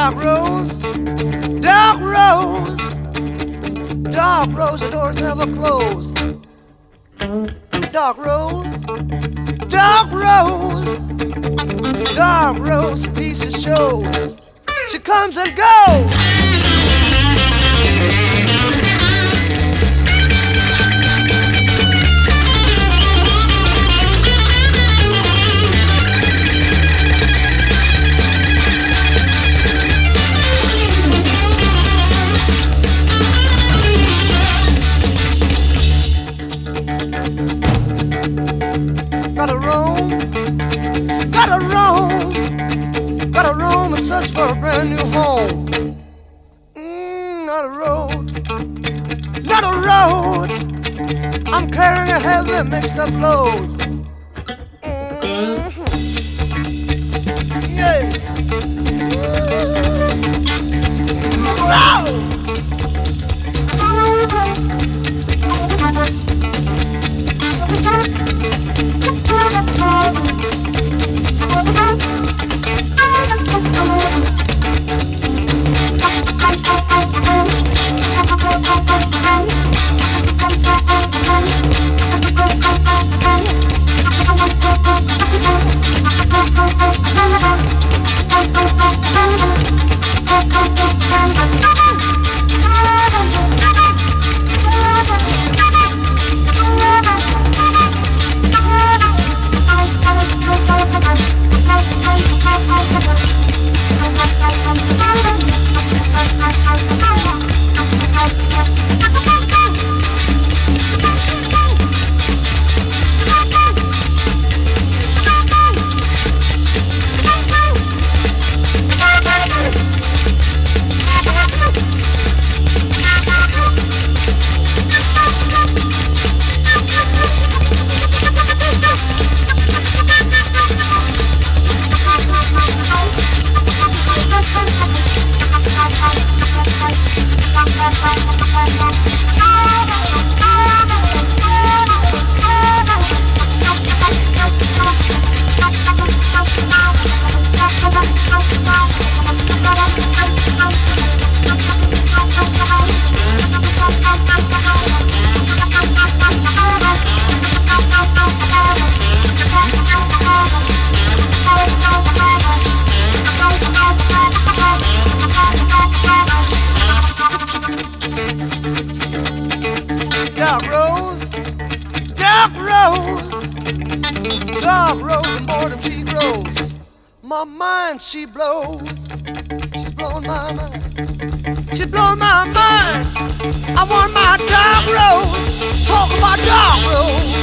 Dark rose, dark rose, dark rose, the door's never closed. Dark rose, dark rose, dark rose, piece of shows. She comes and goes. Search for a brand new home. Mm, not a road, not a road. I'm carrying a heavy mixed up load. Mhm. Yeah. Row. Dark dark rose, and boredom she grows. My mind she blows, she's blowing my mind. She's blowing my mind. I want my dark rose. Talk about dark rose.